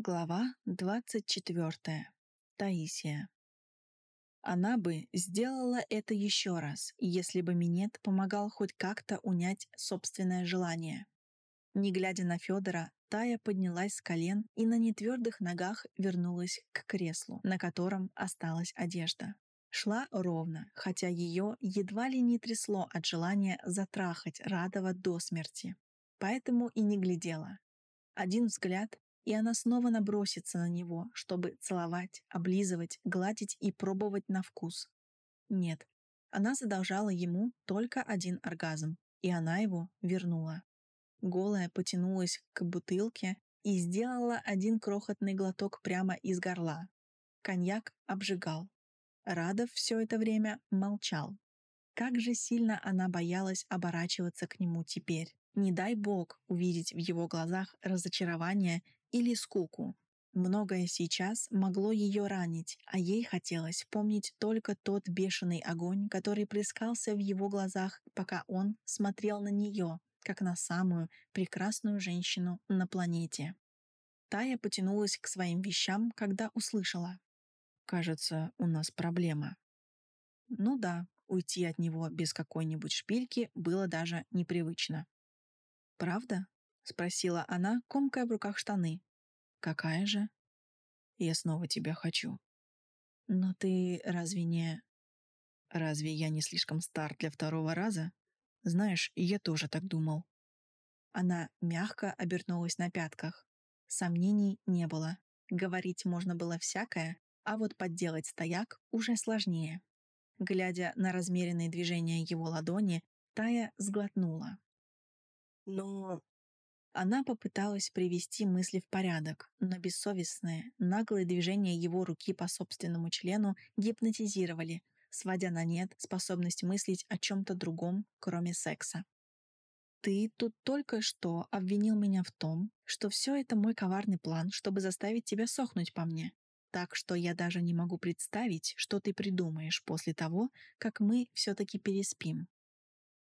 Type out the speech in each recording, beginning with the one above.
Глава 24. Таисия. Она бы сделала это еще раз, если бы Минет помогал хоть как-то унять собственное желание. Не глядя на Федора, Тая поднялась с колен и на нетвердых ногах вернулась к креслу, на котором осталась одежда. Шла ровно, хотя ее едва ли не трясло от желания затрахать Радова до смерти. Поэтому и не глядела. Один взгляд, и она снова набросится на него, чтобы целовать, облизывать, гладить и пробовать на вкус. Нет, она задолжала ему только один оргазм, и она его вернула. Голая потянулась к бутылке и сделала один крохотный глоток прямо из горла. Коньяк обжигал. Радов все это время молчал. Как же сильно она боялась оборачиваться к нему теперь. Не дай бог увидеть в его глазах разочарование или скуку. Многое сейчас могло ее ранить, а ей хотелось помнить только тот бешеный огонь, который плескался в его глазах, пока он смотрел на нее, как на самую прекрасную женщину на планете. Тая потянулась к своим вещам, когда услышала. «Кажется, у нас проблема». Ну да, уйти от него без какой-нибудь шпильки было даже непривычно. «Правда?» Спросила она, комкая в руках штаны. Какая же? Я снова тебя хочу. Но ты разве не... Разве я не слишком стар для второго раза? Знаешь, я тоже так думал. Она мягко обернулась на пятках. Сомнений не было. Говорить можно было всякое, а вот подделать стояк уже сложнее. Глядя на размеренные движения его ладони, Тая сглотнула. «Но она попыталась привести мысли в порядок, но бессовестные, наглые движения его руки по собственному члену гипнотизировали, сводя на нет способность мыслить о чем-то другом, кроме секса. «Ты тут только что обвинил меня в том, что все это мой коварный план, чтобы заставить тебя сохнуть по мне. Так что я даже не могу представить, что ты придумаешь после того, как мы все-таки переспим.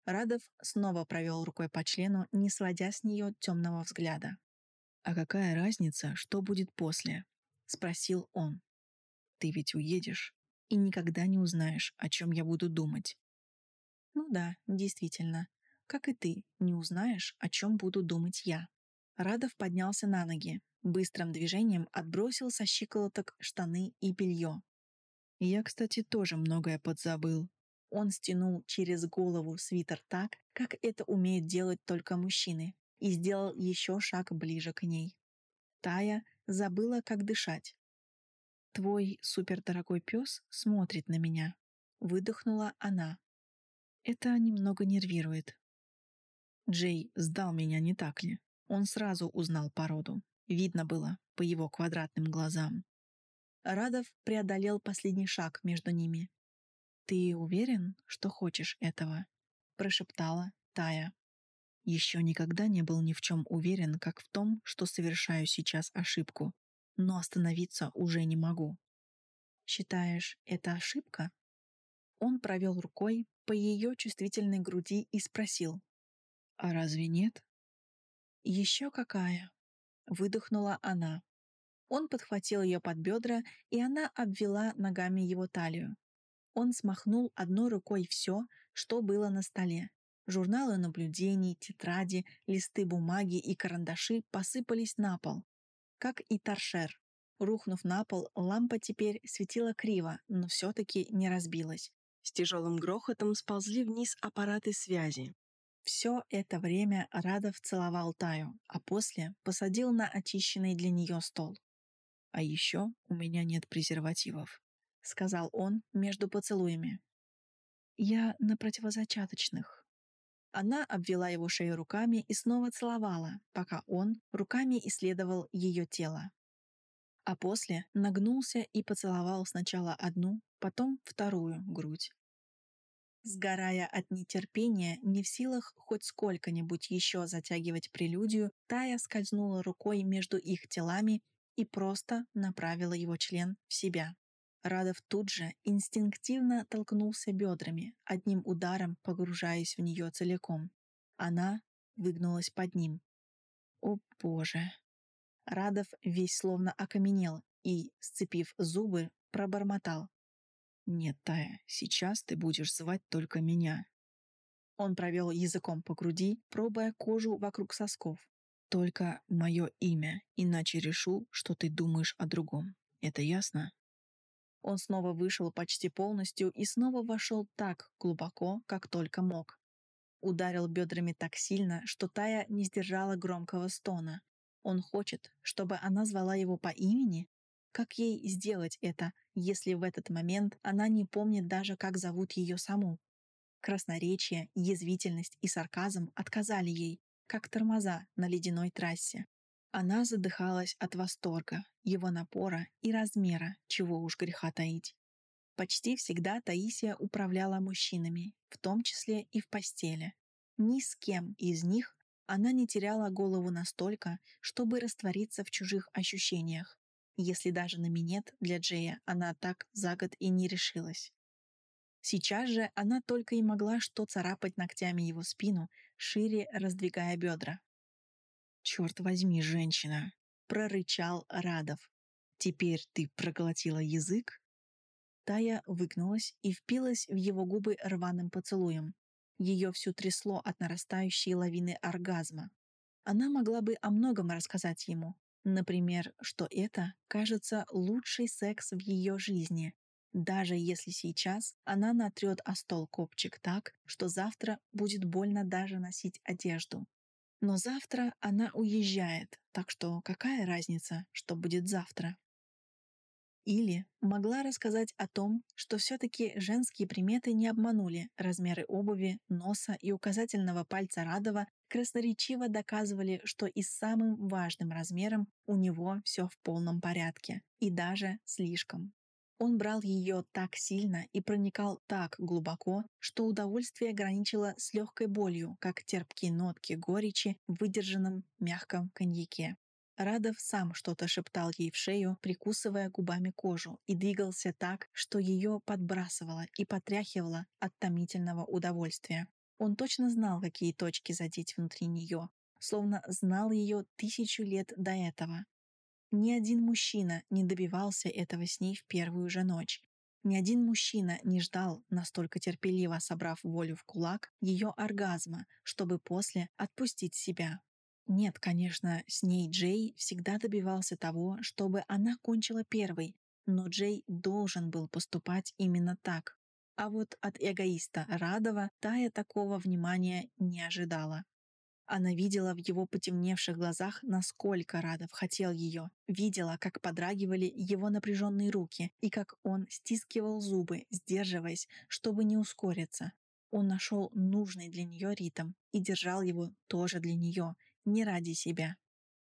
Радов снова провел рукой по члену, не сводя с нее темного взгляда. «А какая разница, что будет после?» — спросил он. «Ты ведь уедешь и никогда не узнаешь, о чем я буду думать». «Ну да, действительно. Как и ты, не узнаешь, о чем буду думать я». Радов поднялся на ноги, быстрым движением отбросил со щиколоток штаны и белье. «Я, кстати, тоже многое подзабыл», он стянул через голову свитер так, как это умеют делать только мужчины, и сделал еще шаг ближе к ней. Тая забыла, как дышать. «Твой супердорогой пес смотрит на меня», — выдохнула она. «Это немного нервирует». Джей сдал меня, не так ли? Он сразу узнал породу. Видно было по его квадратным глазам. Радов преодолел последний шаг между ними «Ты уверен, что хочешь этого?» — прошептала Тая. Еще никогда не был ни в чем уверен, как в том, что совершаю сейчас ошибку, но остановиться уже не могу. «Считаешь, это ошибка?» Он провел рукой по ее чувствительной груди и спросил. «А разве нет?» «Еще какая?» — выдохнула она. Он подхватил ее под бедра, и она обвела ногами его талию. Он смахнул одной рукой все, что было на столе. Журналы наблюдений, тетради, листы бумаги и карандаши посыпались на пол. Как и торшер. Рухнув на пол, лампа теперь светила криво, но все-таки не разбилась. С тяжелым грохотом сползли вниз аппараты связи. Все это время Радов целовал Таю, а после посадил на очищенный для нее стол. А еще у меня нет презервативов сказал он между поцелуями. «Я на противозачаточных». Она обвела его шею руками и снова целовала, пока он руками исследовал ее тело. А после нагнулся и поцеловал сначала одну, потом вторую грудь. Сгорая от нетерпения, не в силах хоть сколько-нибудь еще затягивать прелюдию, Тая скользнула рукой между их телами и просто направила его член в себя. Радов тут же инстинктивно толкнулся бедрами, одним ударом погружаясь в нее целиком. Она выгнулась под ним. О боже! Радов весь словно окаменел и, сцепив зубы, пробормотал. «Нет, Тая, сейчас ты будешь звать только меня». Он провел языком по груди, пробуя кожу вокруг сосков. «Только мое имя, иначе решу, что ты думаешь о другом. Это ясно?» Он снова вышел почти полностью и снова вошел так глубоко, как только мог. Ударил бедрами так сильно, что Тая не сдержала громкого стона. Он хочет, чтобы она звала его по имени? Как ей сделать это, если в этот момент она не помнит даже, как зовут ее саму? Красноречие, язвительность и сарказм отказали ей, как тормоза на ледяной трассе. Она задыхалась от восторга, его напора и размера, чего уж греха таить. Почти всегда Таисия управляла мужчинами, в том числе и в постели. Ни с кем из них она не теряла голову настолько, чтобы раствориться в чужих ощущениях, если даже на минет для Джея она так за год и не решилась. Сейчас же она только и могла что царапать ногтями его спину, шире раздвигая бедра. «Черт возьми, женщина!» — прорычал Радов. «Теперь ты проглотила язык?» Тая выгнулась и впилась в его губы рваным поцелуем. Ее всю трясло от нарастающей лавины оргазма. Она могла бы о многом рассказать ему. Например, что это, кажется, лучший секс в ее жизни, даже если сейчас она натрет о стол копчик так, что завтра будет больно даже носить одежду. Но завтра она уезжает, так что какая разница, что будет завтра? Или могла рассказать о том, что все-таки женские приметы не обманули, размеры обуви, носа и указательного пальца Радова красноречиво доказывали, что и с самым важным размером у него все в полном порядке, и даже слишком. Он брал ее так сильно и проникал так глубоко, что удовольствие граничило с легкой болью, как терпкие нотки горечи в выдержанном мягком коньяке. Радов сам что-то шептал ей в шею, прикусывая губами кожу, и двигался так, что ее подбрасывало и потряхивало от томительного удовольствия. Он точно знал, какие точки задеть внутри нее, словно знал ее тысячу лет до этого, ни один мужчина не добивался этого с ней в первую же ночь. Ни один мужчина не ждал, настолько терпеливо собрав волю в кулак, ее оргазма, чтобы после отпустить себя. Нет, конечно, с ней Джей всегда добивался того, чтобы она кончила первой, но Джей должен был поступать именно так. А вот от эгоиста Радова Тая такого внимания не ожидала. Она видела в его потемневших глазах, насколько Радов хотел ее, видела, как подрагивали его напряженные руки и как он стискивал зубы, сдерживаясь, чтобы не ускориться. Он нашел нужный для нее ритм и держал его тоже для нее, не ради себя.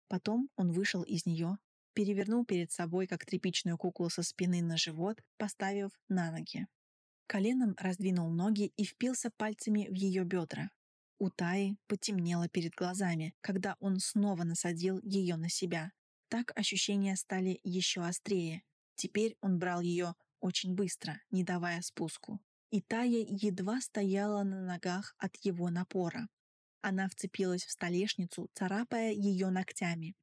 Потом он вышел из нее, перевернул перед собой, как тряпичную куклу со спины на живот, поставив на ноги. Коленом раздвинул ноги и впился пальцами в ее бедра, у Таи потемнело перед глазами, когда он снова насадил ее на себя. Так ощущения стали еще острее. Теперь он брал ее очень быстро, не давая спуску. И Тая едва стояла на ногах от его напора. Она вцепилась в столешницу, царапая ее ногтями.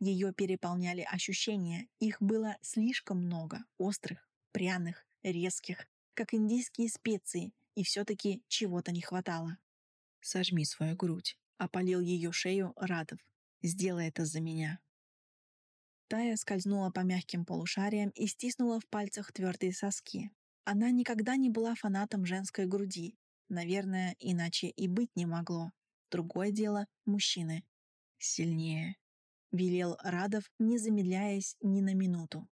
Ее переполняли ощущения, их было слишком много, острых, пряных, резких, как индийские специи, и все-таки чего-то не хватало. Сожми свою грудь. Опалил ее шею Радов. Сделай это за меня. Тая скользнула по мягким полушариям и стиснула в пальцах твердые соски. Она никогда не была фанатом женской груди. Наверное, иначе и быть не могло. Другое дело — мужчины. Сильнее. Велел Радов, не замедляясь ни на минуту.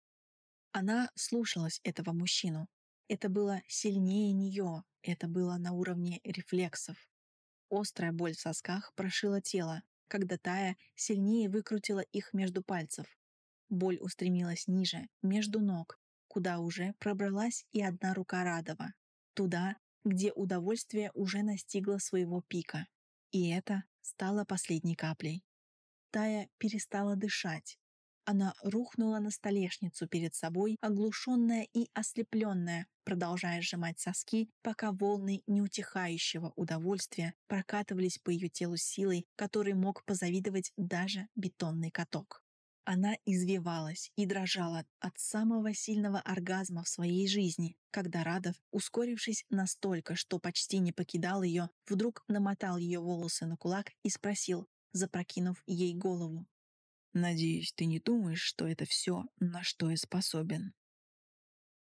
Она слушалась этого мужчину. Это было сильнее нее, это было на уровне рефлексов. Острая боль в сосках прошила тело, когда Тая сильнее выкрутила их между пальцев. Боль устремилась ниже, между ног, куда уже пробралась и одна рука Радова. Туда, где удовольствие уже настигло своего пика. И это стало последней каплей. Тая перестала дышать, она рухнула на столешницу перед собой, оглушенная и ослепленная, продолжая сжимать соски, пока волны неутихающего удовольствия прокатывались по ее телу силой, которой мог позавидовать даже бетонный каток. Она извивалась и дрожала от самого сильного оргазма в своей жизни, когда Радов, ускорившись настолько, что почти не покидал ее, вдруг намотал ее волосы на кулак и спросил, запрокинув ей голову. Надеюсь, ты не думаешь, что это все, на что я способен.